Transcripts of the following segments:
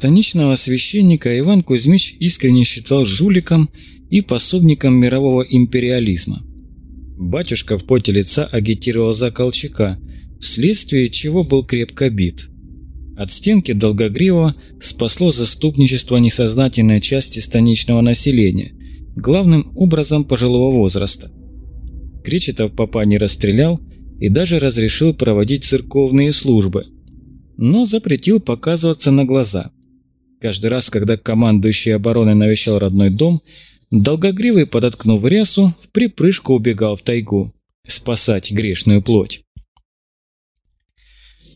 Станичного священника Иван Кузьмич искренне считал жуликом и пособником мирового империализма. Батюшка в поте лица агитировал за Колчака, вследствие чего был крепко бит. От стенки Долгогривого спасло заступничество несознательной части станичного населения, главным образом пожилого возраста. Кречетов папа не расстрелял и даже разрешил проводить церковные службы, но запретил показываться на глаза. Каждый раз, когда командующий обороной навещал родной дом, Долгогривый, подоткнув рясу, в припрыжку убегал в тайгу, спасать грешную плоть.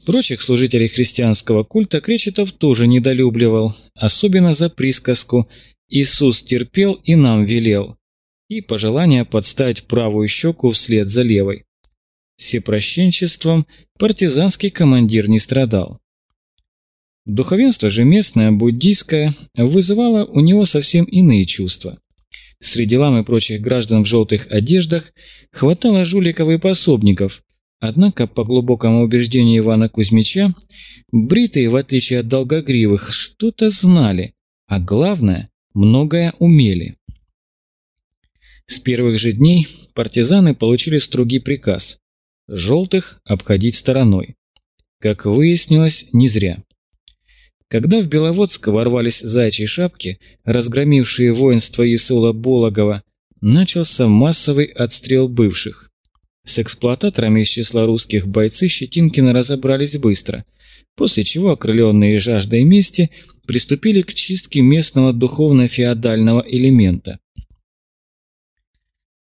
Прочих служителей христианского культа Кречетов тоже недолюбливал, особенно за присказку «Иисус терпел и нам велел» и пожелание подставить правую щеку вслед за левой. Всепрощенчеством партизанский командир не страдал. Духовенство же местное, буддийское, вызывало у него совсем иные чувства. Среди лам и прочих граждан в желтых одеждах хватало жуликов и пособников, Однако, по глубокому убеждению Ивана Кузьмича, бритые, в отличие от долгогривых, что-то знали, а главное, многое умели. С первых же дней партизаны получили строгий приказ – желтых обходить стороной. Как выяснилось, не зря. Когда в Беловодск ворвались зайчьи шапки, разгромившие воинство Исула Бологова, начался массовый отстрел бывших. С эксплуататорами из числа русских бойцы Щетинкина разобрались быстро, после чего окрыленные жаждой мести приступили к чистке местного духовно-феодального элемента.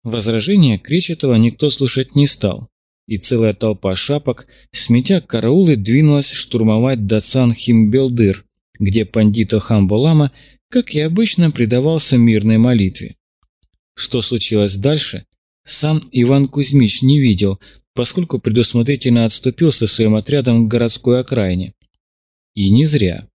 Возражения Кречетова никто слушать не стал, и целая толпа шапок, сметя караулы, двинулась штурмовать Дацан Химбелдыр, где пандито Хамболама, как и обычно, предавался мирной молитве. Что случилось дальше, сам Иван Кузьмич не видел, поскольку предусмотрительно отступил со своим отрядом к городской окраине. И не зря.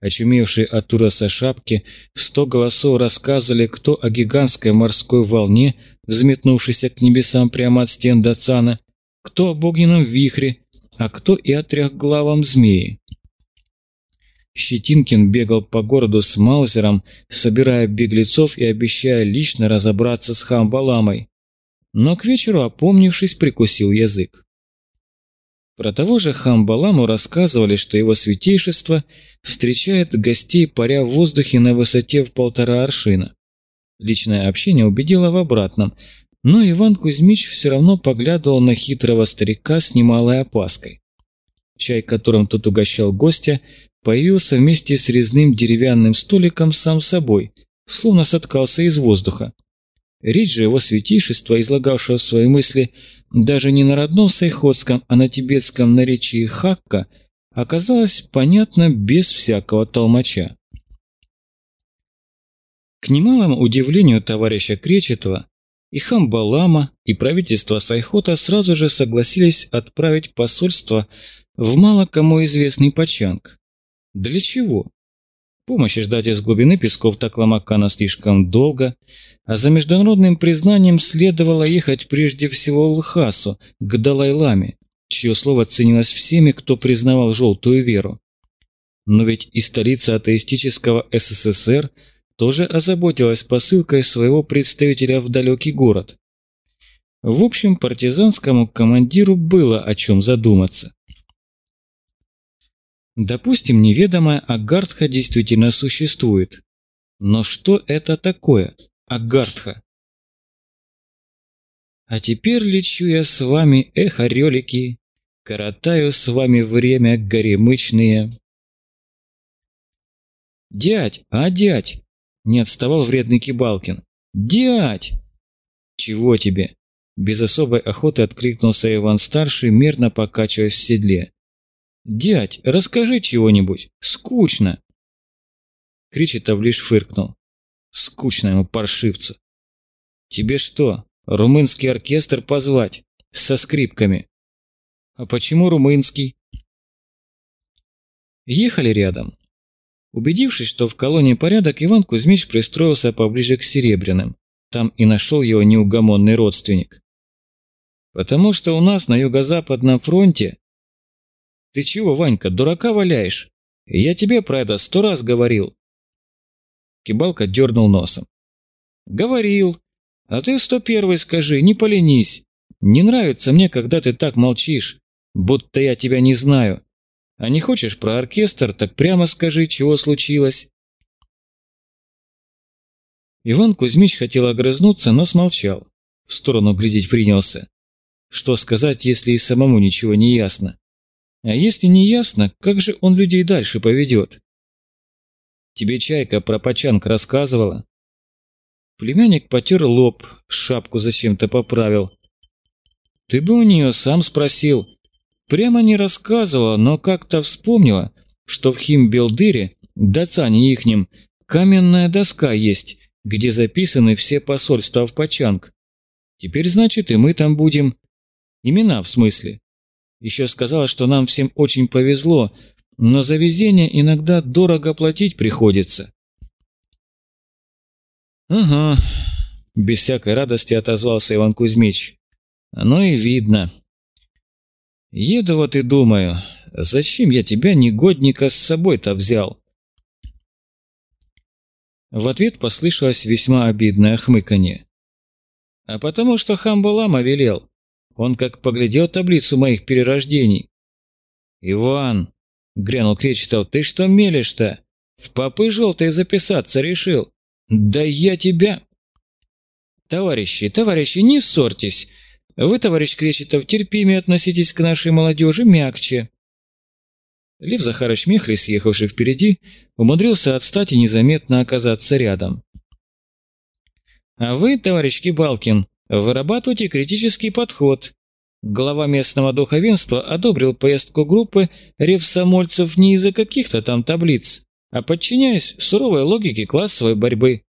Очумевшие от ужаса шапки сто голосов рассказывали, кто о гигантской морской волне, взметнувшейся к небесам прямо от стен Дацана, кто об огненном вихре, а кто и о трехглавом змее. Щетинкин бегал по городу с Маузером, собирая беглецов и обещая лично разобраться с Хамбаламой но к вечеру, опомнившись, прикусил язык. Про того же Хамбаламу рассказывали, что его святейшество встречает гостей, паря в воздухе на высоте в полтора аршина. Личное общение убедило в обратном, но Иван Кузьмич все равно поглядывал на хитрого старика с немалой опаской. Чай, которым тот угощал гостя, появился вместе с резным деревянным столиком сам собой, словно соткался из воздуха. Речь же его святейшества, излагавшего свои мысли даже не на родном сайходском, а на тибетском наречии хакка, оказалась понятна без всякого толмача. К немалому удивлению товарища Кречетова, и Хамбалама, и правительство Сайхота сразу же согласились отправить посольство в мало кому известный Пачанг. Для чего? Помощи ждать из глубины песков Такламакана слишком долго, а за международным признанием следовало ехать прежде всего Лхасу, к Далай-Ламе, чье слово ценилось всеми, кто признавал желтую веру. Но ведь и столица атеистического СССР тоже озаботилась посылкой своего представителя в далекий город. В общем, партизанскому командиру было о чем задуматься. Допустим, неведомая Агартха действительно существует. Но что это такое, Агартха? А теперь лечу я с вами, эх, орелики, коротаю с вами время горемычные. «Дядь, а дядь!» – не отставал вредный Кибалкин. «Дядь!» «Чего тебе?» – без особой охоты откликнулся Иван-старший, мерно покачиваясь в седле. «Дядь, расскажи чего-нибудь. Скучно!» Кричетов лишь фыркнул. «Скучно ему, паршивцу!» «Тебе что, румынский оркестр позвать? Со скрипками?» «А почему румынский?» Ехали рядом. Убедившись, что в колонии порядок, Иван Кузьмич пристроился поближе к Серебряным. Там и нашел его неугомонный родственник. «Потому что у нас на юго-западном фронте «Ты чего, Ванька, дурака валяешь?» Я тебе про это сто раз говорил. Кибалка дернул носом. Говорил. А ты в сто первый скажи, не поленись. Не нравится мне, когда ты так молчишь, будто я тебя не знаю. А не хочешь про оркестр, так прямо скажи, чего случилось. Иван Кузьмич хотел огрызнуться, но смолчал. В сторону глядеть принялся. Что сказать, если и самому ничего не ясно? А если не ясно, как же он людей дальше поведет? Тебе Чайка про Почанг рассказывала? Племянник потер лоб, шапку зачем-то поправил. Ты бы у нее сам спросил. Прямо не рассказывала, но как-то вспомнила, что в Химбелдыре, Дацане ихнем, каменная доска есть, где записаны все посольства в Пачанг. Теперь, значит, и мы там будем. Имена, в смысле. Еще сказала, что нам всем очень повезло, но за везение иногда дорого платить приходится. «Ага», – без всякой радости отозвался Иван Кузьмич. «Оно и видно. Еду вот и думаю, зачем я тебя, негодника, с собой-то взял?» В ответ послышалось весьма обидное хмыканье. «А потому что Хамбалама велел. Он как поглядел таблицу моих перерождений». «Иван!» — грянул Кречетов. «Ты что мелешь-то? В попы желтые записаться решил? Да я тебя...» «Товарищи, товарищи, не ссорьтесь. Вы, товарищ Кречетов, терпимее относитесь к нашей молодежи, мягче. Лев Захарович Мехли, съехавший впереди, умудрился отстать и незаметно оказаться рядом. «А вы, товарищ Кибалкин, вырабатывайте критический подход». Глава местного духовенства одобрил поездку группы ревсомольцев не из-за каких-то там таблиц, а подчиняясь суровой логике классовой борьбы.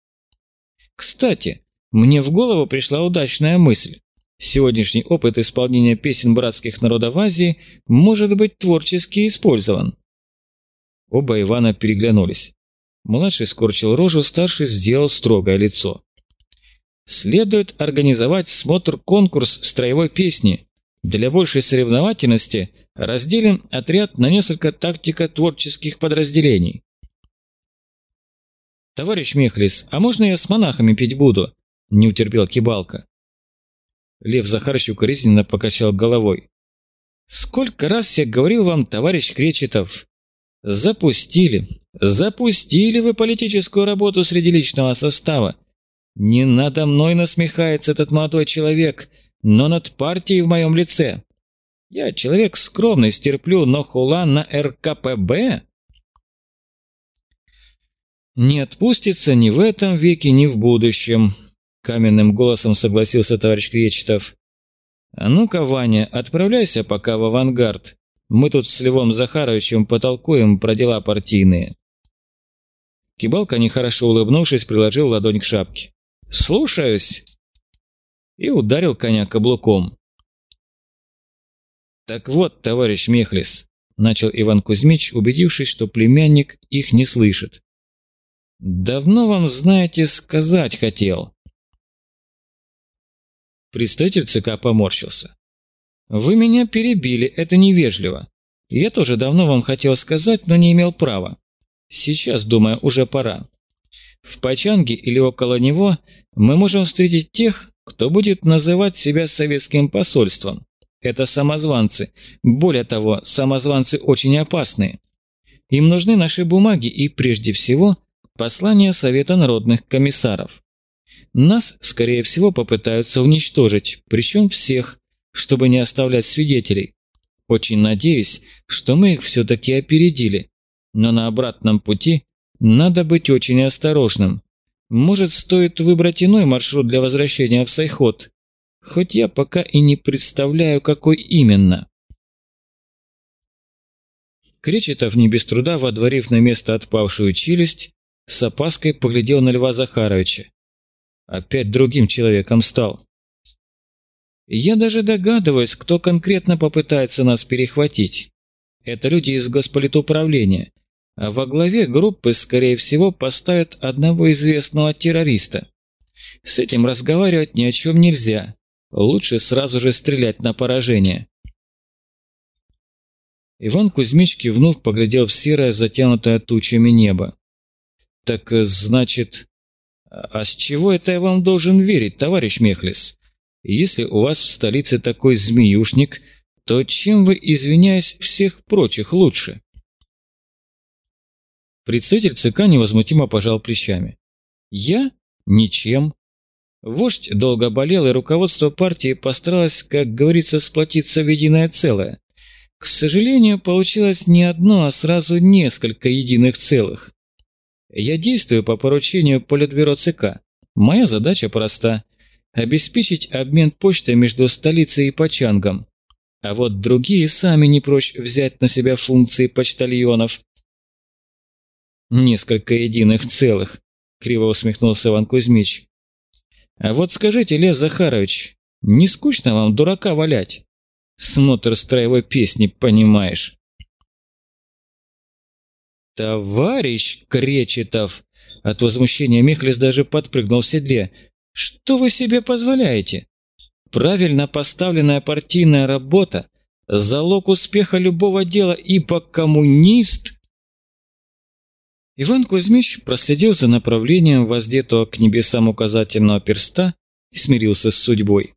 Кстати, мне в голову пришла удачная мысль. Сегодняшний опыт исполнения песен братских народов Азии может быть творчески использован. Оба Ивана переглянулись. Младший скорчил рожу, старший сделал строгое лицо. Следует организовать смотр-конкурс строевой песни. Для большей соревновательности разделим отряд на несколько тактико-творческих подразделений. «Товарищ Мехлис, а можно я с монахами петь буду?» – не утерпел Кибалка. Лев Захарович укоризненно покачал головой. «Сколько раз я говорил вам, товарищ Кречетов, запустили, запустили вы политическую работу среди личного состава. Не надо мной насмехается этот молодой человек, но над партией в моем лице. Я человек скромный, стерплю, но хула на РКПБ...» «Не отпустится ни в этом веке, ни в будущем», Каменным голосом согласился товарищ Кречетов. «А ну-ка, Ваня, отправляйся пока в авангард. Мы тут с Львом Захаровичем потолкуем про дела партийные». Кибалка, нехорошо улыбнувшись, приложил ладонь к шапке. «Слушаюсь!» И ударил коня каблуком. «Так вот, товарищ Мехлис», – начал Иван Кузьмич, убедившись, что племянник их не слышит. «Давно вам, знаете, сказать хотел. Представитель ЦК поморщился. «Вы меня перебили, это невежливо. Я тоже давно вам хотел сказать, но не имел права. Сейчас, думаю, уже пора. В Пачанге или около него мы можем встретить тех, кто будет называть себя советским посольством. Это самозванцы. Более того, самозванцы очень опасные. Им нужны наши бумаги и, прежде всего, послания Совета народных комиссаров. Нас, скорее всего, попытаются уничтожить, причем всех, чтобы не оставлять свидетелей. Очень надеюсь, что мы их все-таки опередили. Но на обратном пути надо быть очень осторожным. Может, стоит выбрать иной маршрут для возвращения в Сайхот. Хоть я пока и не представляю, какой именно. Кречетов не без труда, водворив на место отпавшую челюсть, с опаской поглядел на Льва Захаровича. Опять другим человеком стал. Я даже догадываюсь, кто конкретно попытается нас перехватить. Это люди из госполитуправления. А во главе группы, скорее всего, поставят одного известного террориста. С этим разговаривать ни о чем нельзя. Лучше сразу же стрелять на поражение. Иван Кузьмич кивнув, поглядел в серое, затянутое тучами небо. «Так, э, значит...» «А с чего это я вам должен верить, товарищ Мехлис? Если у вас в столице такой змеюшник, то чем вы, извиняюсь, всех прочих лучше?» Представитель ЦК невозмутимо пожал плечами. «Я? Ничем. Вождь долго болел, и руководство партии постаралось, как говорится, сплотиться в единое целое. К сожалению, получилось не одно, а сразу несколько единых целых. Я действую по поручению Политбюро ЦК. Моя задача проста – обеспечить обмен почтой между столицей и Пачангом. А вот другие сами не прочь взять на себя функции почтальонов. «Несколько единых целых», – криво усмехнулся Иван Кузьмич. «А вот скажите, Лев Захарович, не скучно вам дурака валять? Смотр строевой песни, понимаешь?» «Товарищ Кречетов!» От возмущения Михлис даже подпрыгнул в седле. «Что вы себе позволяете? Правильно поставленная партийная работа – залог успеха любого дела, ибо коммунист...» Иван Кузьмич проследил за направлением воздетого к небесам указательного перста и смирился с судьбой.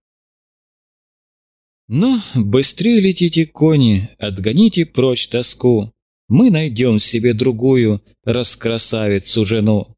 «Но быстрее летите, кони, отгоните прочь тоску, мы найдем себе другую раскрасавицу жену.